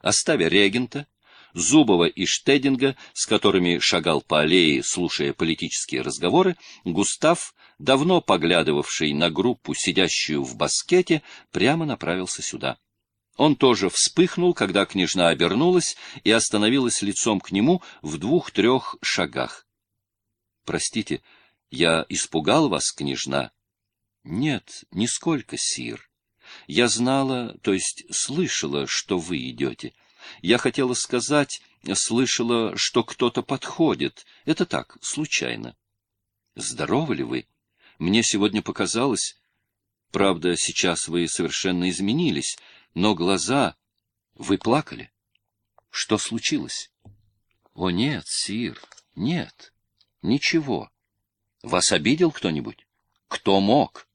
Оставя регента, Зубова и Штединга, с которыми шагал по аллее, слушая политические разговоры, Густав, давно поглядывавший на группу, сидящую в баскете, прямо направился сюда. Он тоже вспыхнул, когда княжна обернулась и остановилась лицом к нему в двух-трех шагах. — Простите, я испугал вас, княжна? — Нет, нисколько, сир. Я знала, то есть слышала, что вы идете. Я хотела сказать, слышала, что кто-то подходит. Это так, случайно. Здоровы ли вы? Мне сегодня показалось... Правда, сейчас вы совершенно изменились, но глаза... Вы плакали? Что случилось? О, нет, сир, нет, ничего. Вас обидел кто-нибудь? Кто мог?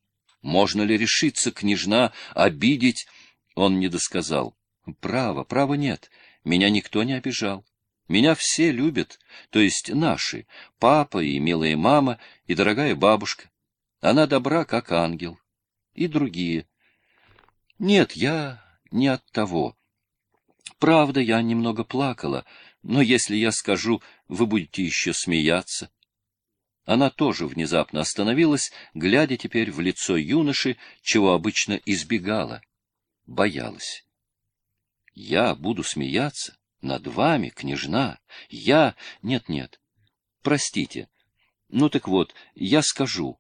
Можно ли решиться, княжна, обидеть? Он не досказал. Право, права нет. Меня никто не обижал. Меня все любят, то есть наши, папа и милая мама, и дорогая бабушка. Она добра, как ангел. И другие. Нет, я не от того. Правда, я немного плакала, но если я скажу, вы будете еще смеяться. Она тоже внезапно остановилась, глядя теперь в лицо юноши, чего обычно избегала, боялась. Я буду смеяться над вами, княжна. Я... Нет-нет. Простите. Ну так вот, я скажу.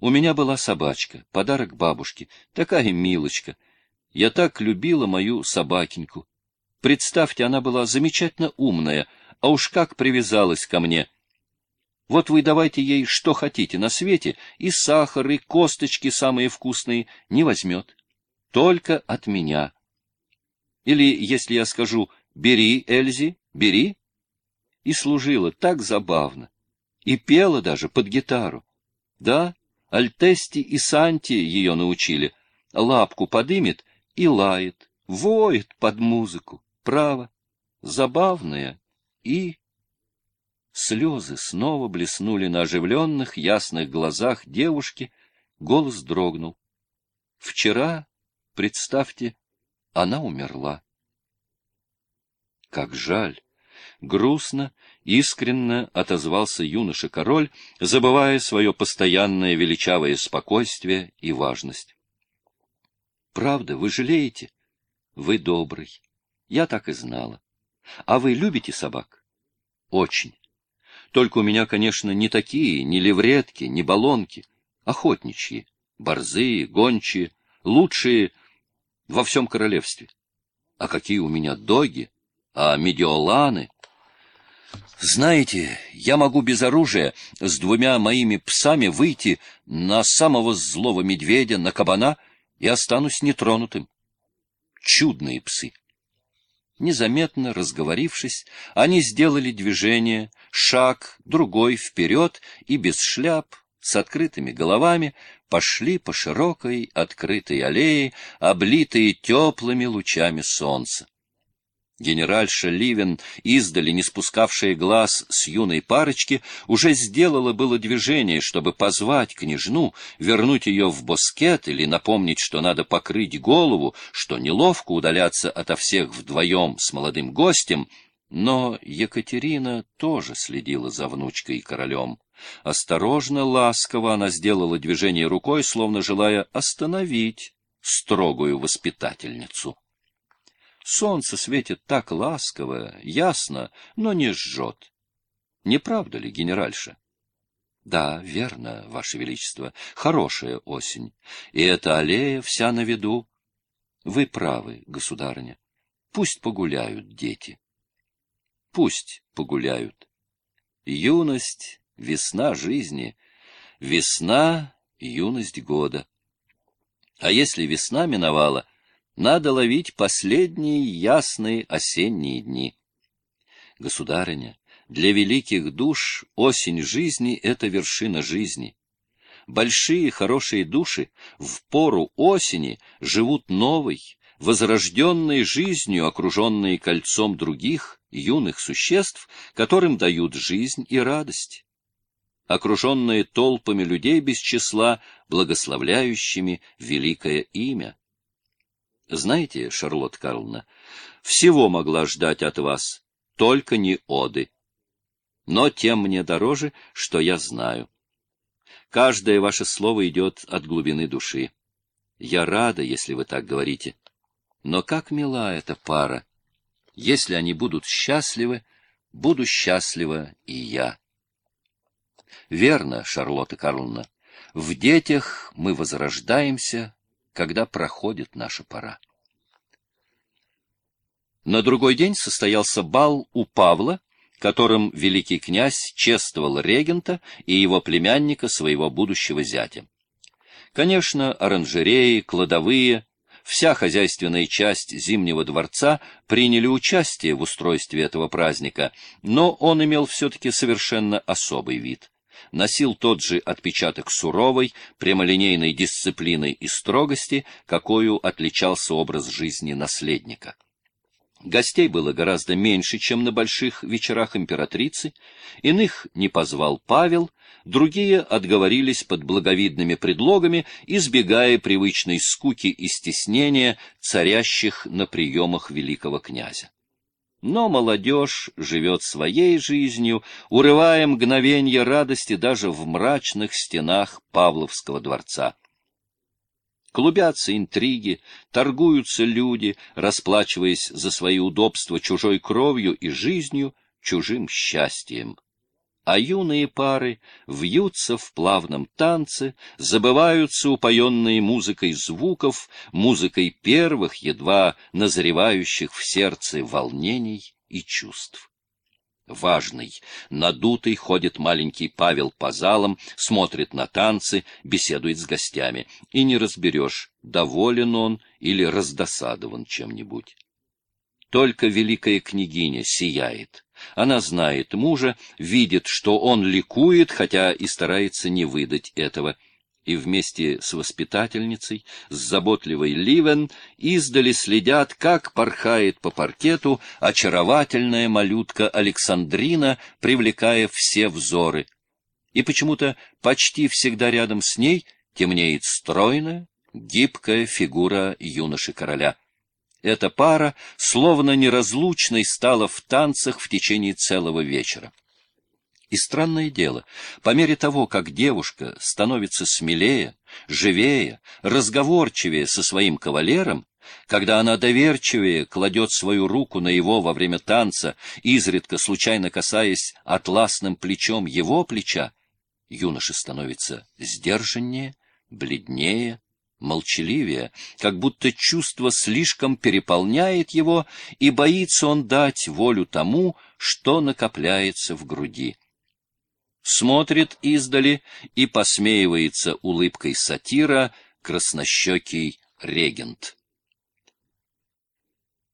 У меня была собачка, подарок бабушке, такая милочка. Я так любила мою собакеньку. Представьте, она была замечательно умная, а уж как привязалась ко мне. Вот вы давайте ей что хотите на свете, и сахар, и косточки самые вкусные не возьмет. Только от меня. Или, если я скажу «бери, Эльзи, бери», и служила так забавно, и пела даже под гитару. Да, Альтести и Санти ее научили, лапку подымет и лает, воет под музыку, право, забавная и... Слезы снова блеснули на оживленных, ясных глазах девушки, голос дрогнул. Вчера, представьте, она умерла. Как жаль! Грустно, искренно отозвался юноша-король, забывая свое постоянное величавое спокойствие и важность. Правда, вы жалеете? Вы добрый. Я так и знала. А вы любите собак? Очень. Только у меня, конечно, не такие, не левретки, не балонки, охотничьи, борзые, гончие, лучшие во всем королевстве. А какие у меня доги, а медиоланы... Знаете, я могу без оружия с двумя моими псами выйти на самого злого медведя, на кабана, и останусь нетронутым. Чудные псы. Незаметно разговорившись, они сделали движение, шаг, другой вперед и без шляп, с открытыми головами, пошли по широкой открытой аллее, облитые теплыми лучами солнца. Генеральша Ливен, издали не спускавшая глаз с юной парочки, уже сделала было движение, чтобы позвать княжну, вернуть ее в боскет или напомнить, что надо покрыть голову, что неловко удаляться ото всех вдвоем с молодым гостем, но Екатерина тоже следила за внучкой и королем. Осторожно, ласково она сделала движение рукой, словно желая остановить строгую воспитательницу. Солнце светит так ласково, ясно, но не жжет. Не правда ли, генеральша? Да, верно, Ваше Величество, хорошая осень, и эта аллея вся на виду. Вы правы, государыня. Пусть погуляют дети. Пусть погуляют. Юность, весна жизни, весна — юность года. А если весна миновала — надо ловить последние ясные осенние дни. Государыня, для великих душ осень жизни — это вершина жизни. Большие хорошие души в пору осени живут новой, возрожденной жизнью, окруженные кольцом других, юных существ, которым дают жизнь и радость. Окруженные толпами людей без числа, благословляющими великое имя. Знаете, Шарлотта Карловна, всего могла ждать от вас, только не оды. Но тем мне дороже, что я знаю. Каждое ваше слово идет от глубины души. Я рада, если вы так говорите. Но как мила эта пара! Если они будут счастливы, буду счастлива и я. Верно, Шарлотта Карловна, в детях мы возрождаемся, когда проходит наша пора. На другой день состоялся бал у Павла, которым великий князь чествовал регента и его племянника, своего будущего зятя. Конечно, оранжереи, кладовые, вся хозяйственная часть Зимнего дворца приняли участие в устройстве этого праздника, но он имел все-таки совершенно особый вид. Носил тот же отпечаток суровой, прямолинейной дисциплины и строгости, какую отличался образ жизни наследника. Гостей было гораздо меньше, чем на больших вечерах императрицы, иных не позвал Павел, другие отговорились под благовидными предлогами, избегая привычной скуки и стеснения, царящих на приемах великого князя. Но молодежь живет своей жизнью, урывая мгновенье радости даже в мрачных стенах Павловского дворца. Клубятся интриги, торгуются люди, расплачиваясь за свои удобства чужой кровью и жизнью, чужим счастьем. А юные пары вьются в плавном танце, забываются упоенные музыкой звуков, музыкой первых, едва назревающих в сердце волнений и чувств важный. Надутый ходит маленький Павел по залам, смотрит на танцы, беседует с гостями. И не разберешь, доволен он или раздосадован чем-нибудь. Только великая княгиня сияет. Она знает мужа, видит, что он ликует, хотя и старается не выдать этого — и вместе с воспитательницей, с заботливой Ливен, издали следят, как порхает по паркету очаровательная малютка Александрина, привлекая все взоры. И почему-то почти всегда рядом с ней темнеет стройная, гибкая фигура юноши-короля. Эта пара словно неразлучной стала в танцах в течение целого вечера. И странное дело, по мере того, как девушка становится смелее, живее, разговорчивее со своим кавалером, когда она доверчивее кладет свою руку на его во время танца, изредка случайно касаясь атласным плечом его плеча, юноша становится сдержаннее, бледнее, молчаливее, как будто чувство слишком переполняет его, и боится он дать волю тому, что накопляется в груди смотрит издали и посмеивается улыбкой сатира краснощекий регент.